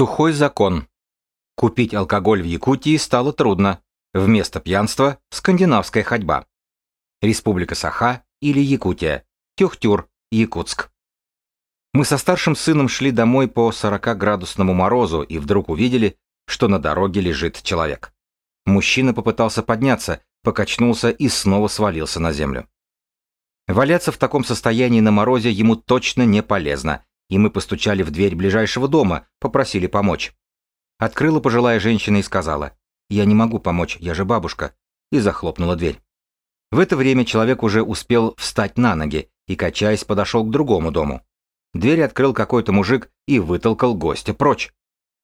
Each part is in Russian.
Сухой закон. Купить алкоголь в Якутии стало трудно. Вместо пьянства – скандинавская ходьба. Республика Саха или Якутия. Тюхтюр, Якутск. Мы со старшим сыном шли домой по 40-градусному морозу и вдруг увидели, что на дороге лежит человек. Мужчина попытался подняться, покачнулся и снова свалился на землю. Валяться в таком состоянии на морозе ему точно не полезно, и мы постучали в дверь ближайшего дома, попросили помочь. Открыла пожилая женщина и сказала, «Я не могу помочь, я же бабушка», и захлопнула дверь. В это время человек уже успел встать на ноги и, качаясь, подошел к другому дому. Дверь открыл какой-то мужик и вытолкал гостя прочь.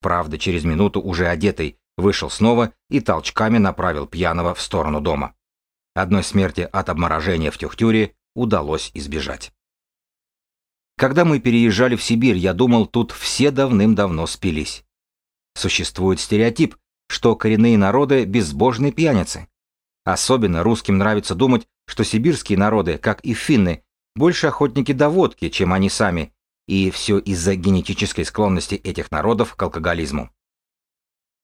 Правда, через минуту уже одетый, вышел снова и толчками направил пьяного в сторону дома. Одной смерти от обморожения в Тюхтюре удалось избежать. Когда мы переезжали в Сибирь, я думал, тут все давным-давно спились. Существует стереотип, что коренные народы – безбожные пьяницы. Особенно русским нравится думать, что сибирские народы, как и финны, больше охотники до водки, чем они сами, и все из-за генетической склонности этих народов к алкоголизму.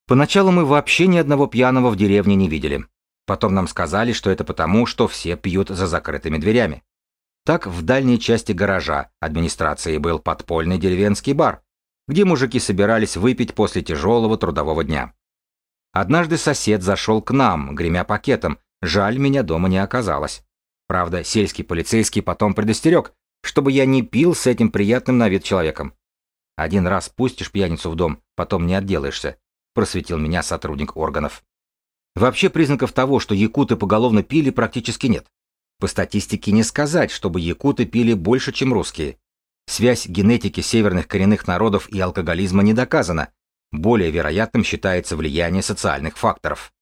Поначалу мы вообще ни одного пьяного в деревне не видели. Потом нам сказали, что это потому, что все пьют за закрытыми дверями. Так в дальней части гаража администрации был подпольный деревенский бар, где мужики собирались выпить после тяжелого трудового дня. Однажды сосед зашел к нам, гремя пакетом, жаль, меня дома не оказалось. Правда, сельский полицейский потом предостерег, чтобы я не пил с этим приятным на вид человеком. Один раз пустишь пьяницу в дом, потом не отделаешься, просветил меня сотрудник органов. Вообще признаков того, что якуты поголовно пили, практически нет. По статистике не сказать, чтобы якуты пили больше, чем русские. Связь генетики северных коренных народов и алкоголизма не доказана. Более вероятным считается влияние социальных факторов.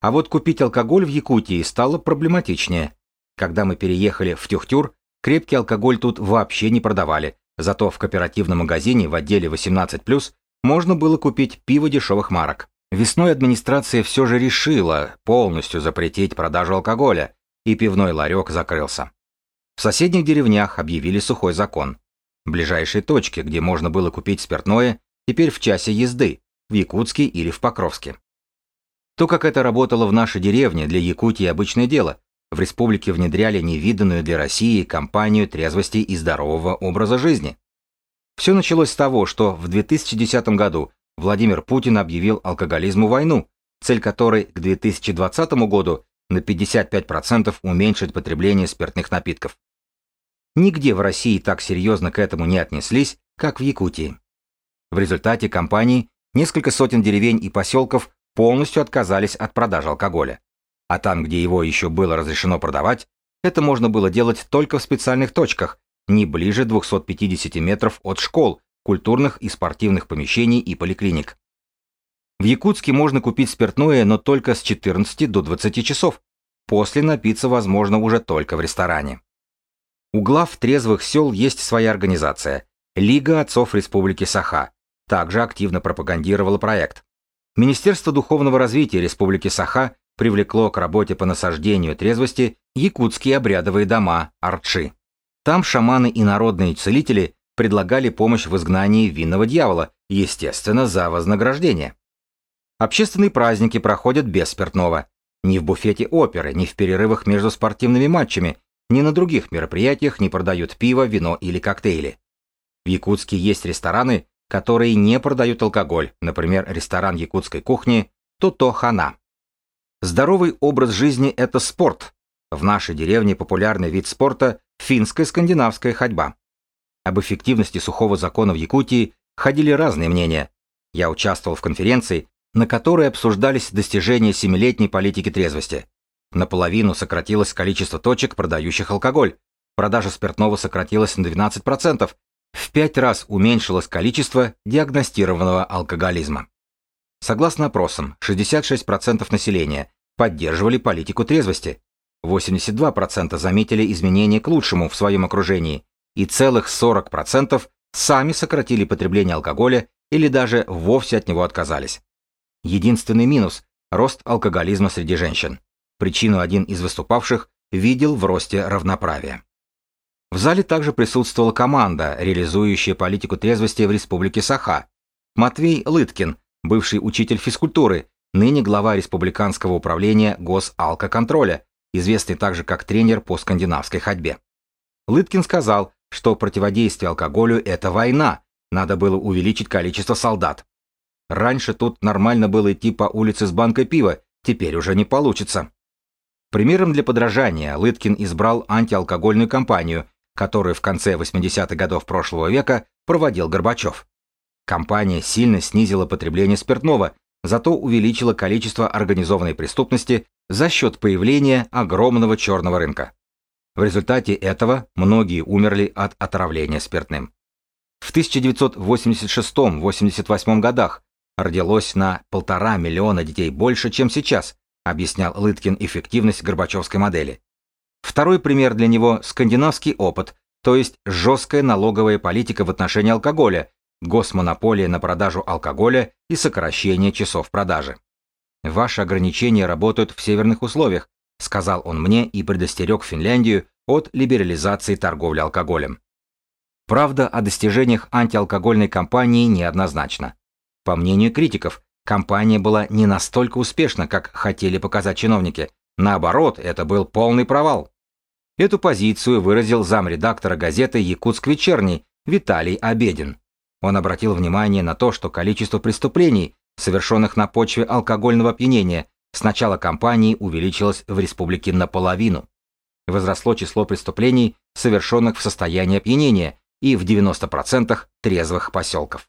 А вот купить алкоголь в Якутии стало проблематичнее. Когда мы переехали в Тюхтюр, крепкий алкоголь тут вообще не продавали, зато в кооперативном магазине в отделе 18+, можно было купить пиво дешевых марок. Весной администрация все же решила полностью запретить продажу алкоголя, и пивной ларек закрылся. В соседних деревнях объявили сухой закон. Ближайшие точки, где можно было купить спиртное, теперь в часе езды, в Якутске или в Покровске. То, как это работало в нашей деревне, для Якутии обычное дело. В республике внедряли невиданную для России кампанию трезвости и здорового образа жизни. Все началось с того, что в 2010 году Владимир Путин объявил алкоголизму войну, цель которой к 2020 году на 55% уменьшить потребление спиртных напитков. Нигде в России так серьезно к этому не отнеслись, как в Якутии. В результате компании несколько сотен деревень и поселков полностью отказались от продажи алкоголя. А там, где его еще было разрешено продавать, это можно было делать только в специальных точках, не ближе 250 метров от школ, культурных и спортивных помещений и поликлиник. В Якутске можно купить спиртное, но только с 14 до 20 часов. После напиться возможно уже только в ресторане. У глав трезвых сел есть своя организация – Лига отцов Республики Саха. Также активно пропагандировала проект. Министерство духовного развития Республики Саха привлекло к работе по насаждению трезвости якутские обрядовые дома – Арчи. Там шаманы и народные целители предлагали помощь в изгнании винного дьявола, естественно, за вознаграждение. Общественные праздники проходят без спиртного. Ни в буфете оперы, ни в перерывах между спортивными матчами, ни на других мероприятиях не продают пиво, вино или коктейли. В Якутске есть рестораны, которые не продают алкоголь, например, ресторан якутской кухни Тото-Хана. Здоровый образ жизни – это спорт. В нашей деревне популярный вид спорта – финская скандинавская ходьба. Об эффективности сухого закона в Якутии ходили разные мнения. Я участвовал в конференции, на которой обсуждались достижения семилетней политики трезвости. Наполовину сократилось количество точек, продающих алкоголь. Продажа спиртного сократилась на 12%. В пять раз уменьшилось количество диагностированного алкоголизма. Согласно опросам, 66% населения поддерживали политику трезвости, 82% заметили изменения к лучшему в своем окружении, и целых 40% сами сократили потребление алкоголя или даже вовсе от него отказались. Единственный минус – рост алкоголизма среди женщин. Причину один из выступавших видел в росте равноправия. В зале также присутствовала команда, реализующая политику трезвости в Республике Саха. Матвей Лыткин, бывший учитель физкультуры, ныне глава Республиканского управления госалкоконтроля, известный также как тренер по скандинавской ходьбе. Лыткин сказал, что противодействие алкоголю – это война, надо было увеличить количество солдат. Раньше тут нормально было идти по улице с банкой пива, теперь уже не получится. Примером для подражания Лыткин избрал антиалкогольную кампанию, которую в конце 80-х годов прошлого века проводил Горбачев. Компания сильно снизила потребление спиртного, зато увеличила количество организованной преступности за счет появления огромного черного рынка. В результате этого многие умерли от отравления спиртным. В 1986-88 годах родилось на полтора миллиона детей больше, чем сейчас, объяснял Лыткин эффективность Горбачевской модели. Второй пример для него – скандинавский опыт, то есть жесткая налоговая политика в отношении алкоголя, госмонополия на продажу алкоголя и сокращение часов продажи. Ваши ограничения работают в северных условиях, сказал он мне и предостерег Финляндию от либерализации торговли алкоголем. Правда о достижениях антиалкогольной кампании неоднозначна. По мнению критиков, кампания была не настолько успешна, как хотели показать чиновники. Наоборот, это был полный провал. Эту позицию выразил замредактора газеты «Якутск вечерний» Виталий Обедин. Он обратил внимание на то, что количество преступлений, совершенных на почве алкогольного опьянения, с начала кампании увеличилось в республике наполовину. Возросло число преступлений, совершенных в состоянии опьянения, и в 90% трезвых поселков.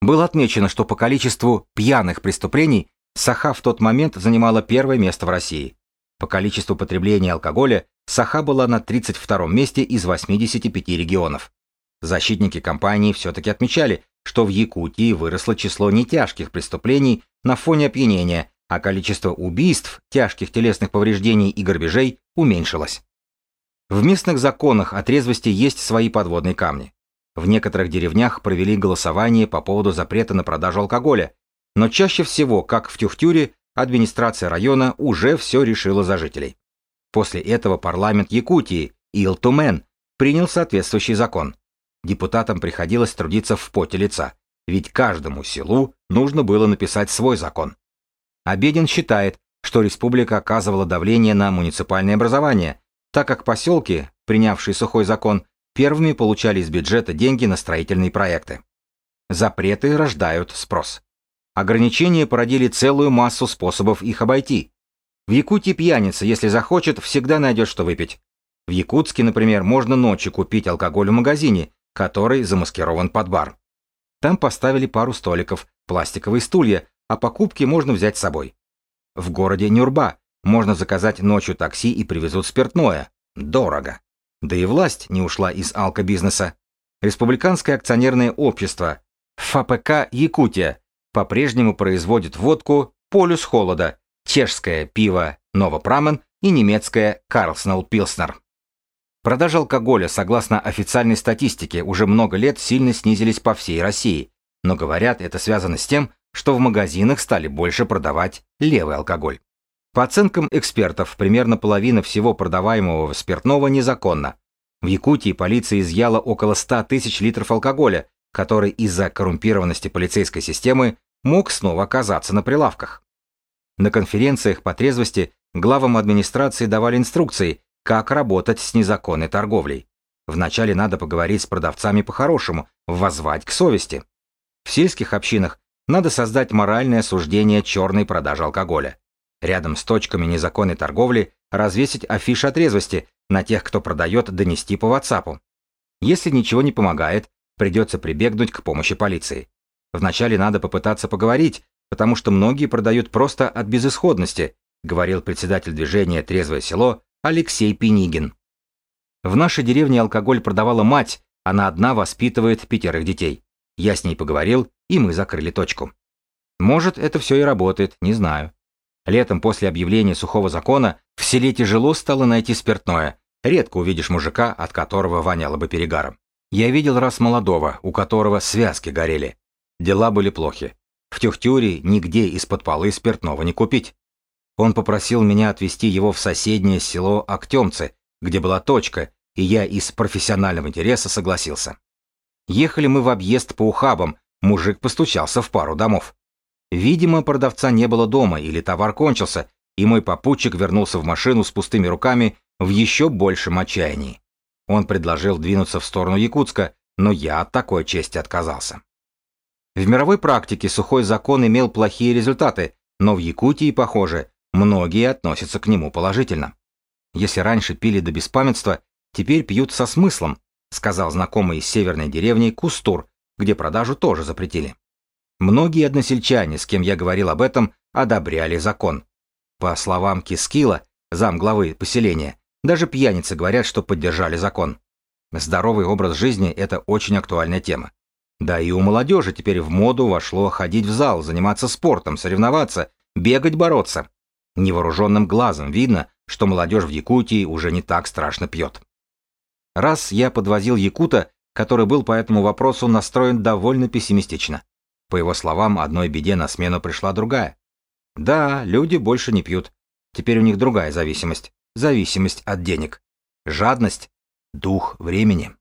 Было отмечено, что по количеству пьяных преступлений Саха в тот момент занимала первое место в России. По количеству потребления алкоголя Саха была на 32 месте из 85 регионов. Защитники компании все-таки отмечали, что в Якутии выросло число нетяжких преступлений на фоне опьянения, а количество убийств, тяжких телесных повреждений и грабежей уменьшилось. В местных законах о трезвости есть свои подводные камни. В некоторых деревнях провели голосование по поводу запрета на продажу алкоголя, но чаще всего, как в Тюхтюре, администрация района уже все решила за жителей. После этого парламент Якутии, Илтумен, принял соответствующий закон. Депутатам приходилось трудиться в поте лица, ведь каждому селу нужно было написать свой закон. Обедин считает, что республика оказывала давление на муниципальное образование, так как поселки, принявшие сухой закон, первыми получали из бюджета деньги на строительные проекты. Запреты рождают спрос. Ограничения породили целую массу способов их обойти. В Якутии пьяница, если захочет, всегда найдет что выпить. В Якутске, например, можно ночью купить алкоголь в магазине, который замаскирован под бар. Там поставили пару столиков, пластиковые стулья, а покупки можно взять с собой. В городе Нюрба можно заказать ночью такси и привезут спиртное. Дорого. Да и власть не ушла из алкобизнеса. Республиканское акционерное общество ФАПК Якутия по-прежнему производит водку «Полюс холода», чешское пиво «Новопрамен» и немецкое «Карлснелл Пилснер». Продажи алкоголя, согласно официальной статистике, уже много лет сильно снизились по всей России, но говорят, это связано с тем, что в магазинах стали больше продавать левый алкоголь. По оценкам экспертов, примерно половина всего продаваемого спиртного незаконна. В Якутии полиция изъяла около 100 тысяч литров алкоголя, который из-за коррумпированности полицейской системы мог снова оказаться на прилавках. На конференциях по трезвости главам администрации давали инструкции, как работать с незаконной торговлей. Вначале надо поговорить с продавцами по-хорошему, воззвать к совести. В сельских общинах надо создать моральное осуждение черной продажи алкоголя. Рядом с точками незаконной торговли развесить афиши о трезвости, на тех, кто продает, донести по WhatsApp. Если ничего не помогает, придется прибегнуть к помощи полиции. Вначале надо попытаться поговорить, потому что многие продают просто от безысходности, говорил председатель движения «Трезвое село» Алексей Пенигин. В нашей деревне алкоголь продавала мать, она одна воспитывает пятерых детей. Я с ней поговорил, и мы закрыли точку. Может, это все и работает, не знаю. Летом после объявления сухого закона в селе тяжело стало найти спиртное. Редко увидишь мужика, от которого воняло бы перегаром. Я видел раз молодого, у которого связки горели. Дела были плохи. В Тюхтюре нигде из-под полы спиртного не купить. Он попросил меня отвезти его в соседнее село Актемцы, где была точка, и я из профессионального интереса согласился. Ехали мы в объезд по ухабам, Мужик постучался в пару домов. Видимо, продавца не было дома или товар кончился, и мой попутчик вернулся в машину с пустыми руками в еще большем отчаянии. Он предложил двинуться в сторону Якутска, но я от такой чести отказался. В мировой практике сухой закон имел плохие результаты, но в Якутии, похоже, многие относятся к нему положительно. Если раньше пили до беспамятства, теперь пьют со смыслом, сказал знакомый из северной деревни Кустур, где продажу тоже запретили. Многие односельчане, с кем я говорил об этом, одобряли закон. По словам Кискила, замглавы поселения, даже пьяницы говорят, что поддержали закон. Здоровый образ жизни – это очень актуальная тема. Да и у молодежи теперь в моду вошло ходить в зал, заниматься спортом, соревноваться, бегать, бороться. Невооруженным глазом видно, что молодежь в Якутии уже не так страшно пьет. Раз я подвозил Якута, который был по этому вопросу настроен довольно пессимистично. По его словам, одной беде на смену пришла другая. Да, люди больше не пьют. Теперь у них другая зависимость. Зависимость от денег. Жадность. Дух времени.